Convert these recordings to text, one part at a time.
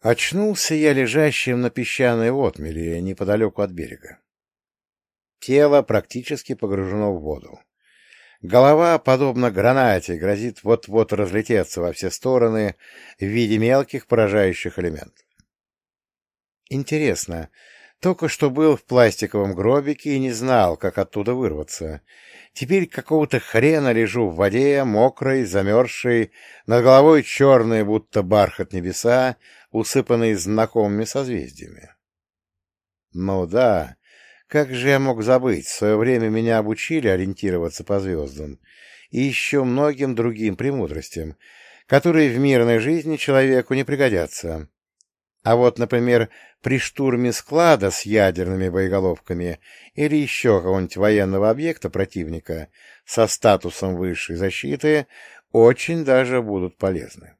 Очнулся я лежащим на песчаной отмеле неподалеку от берега. Тело практически погружено в воду. Голова, подобно гранате, грозит вот-вот разлететься во все стороны в виде мелких поражающих элементов. Интересно, только что был в пластиковом гробике и не знал, как оттуда вырваться. Теперь какого-то хрена лежу в воде, мокрой, замерзшей, над головой черные, будто бархат небеса, усыпанные знакомыми созвездиями. Ну да, как же я мог забыть, в свое время меня обучили ориентироваться по звездам и еще многим другим премудростям, которые в мирной жизни человеку не пригодятся. А вот, например, при штурме склада с ядерными боеголовками или еще какого-нибудь военного объекта противника со статусом высшей защиты очень даже будут полезны.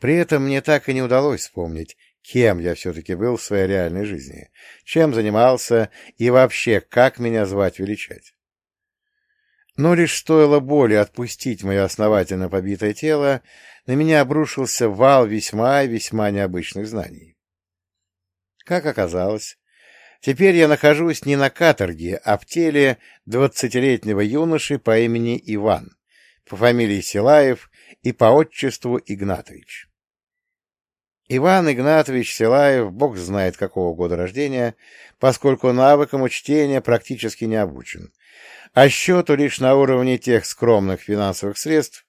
При этом мне так и не удалось вспомнить, кем я все-таки был в своей реальной жизни, чем занимался и вообще, как меня звать-величать. Но лишь стоило боли отпустить мое основательно побитое тело, на меня обрушился вал весьма и весьма необычных знаний. Как оказалось, теперь я нахожусь не на каторге, а в теле двадцатилетнего юноши по имени Иван, по фамилии Силаев и по отчеству Игнатович. Иван Игнатович Силаев, бог знает какого года рождения, поскольку навыкам чтения практически не обучен, а счету лишь на уровне тех скромных финансовых средств,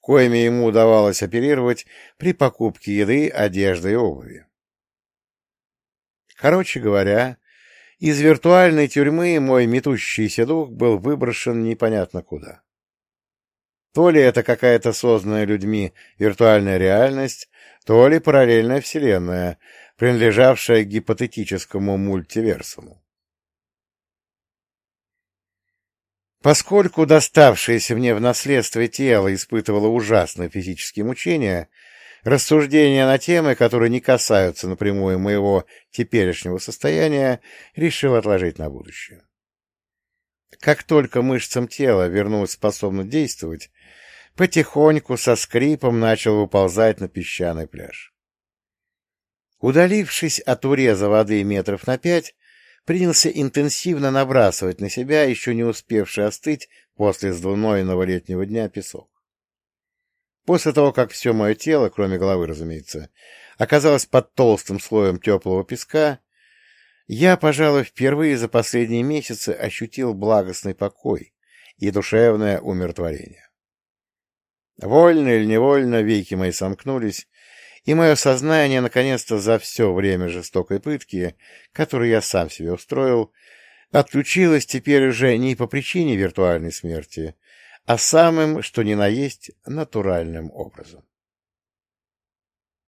коими ему удавалось оперировать при покупке еды, одежды и обуви. Короче говоря, из виртуальной тюрьмы мой метущийся дух был выброшен непонятно куда. То ли это какая-то созданная людьми виртуальная реальность, то ли параллельная вселенная, принадлежавшая гипотетическому мультиверсуму. Поскольку доставшееся мне в наследство тело испытывало ужасные физические мучения, рассуждения на темы, которые не касаются напрямую моего теперешнего состояния, решил отложить на будущее. Как только мышцам тела вернулась способность действовать, потихоньку со скрипом начал выползать на песчаный пляж. Удалившись от уреза воды метров на пять, принялся интенсивно набрасывать на себя еще не успевший остыть после сдвоенного летнего дня песок. После того, как все мое тело, кроме головы, разумеется, оказалось под толстым слоем теплого песка, я, пожалуй, впервые за последние месяцы ощутил благостный покой и душевное умиротворение. Вольно или невольно веки мои сомкнулись, и мое сознание, наконец-то, за все время жестокой пытки, которую я сам себе устроил, отключилось теперь уже не по причине виртуальной смерти, а самым, что ни на есть, натуральным образом.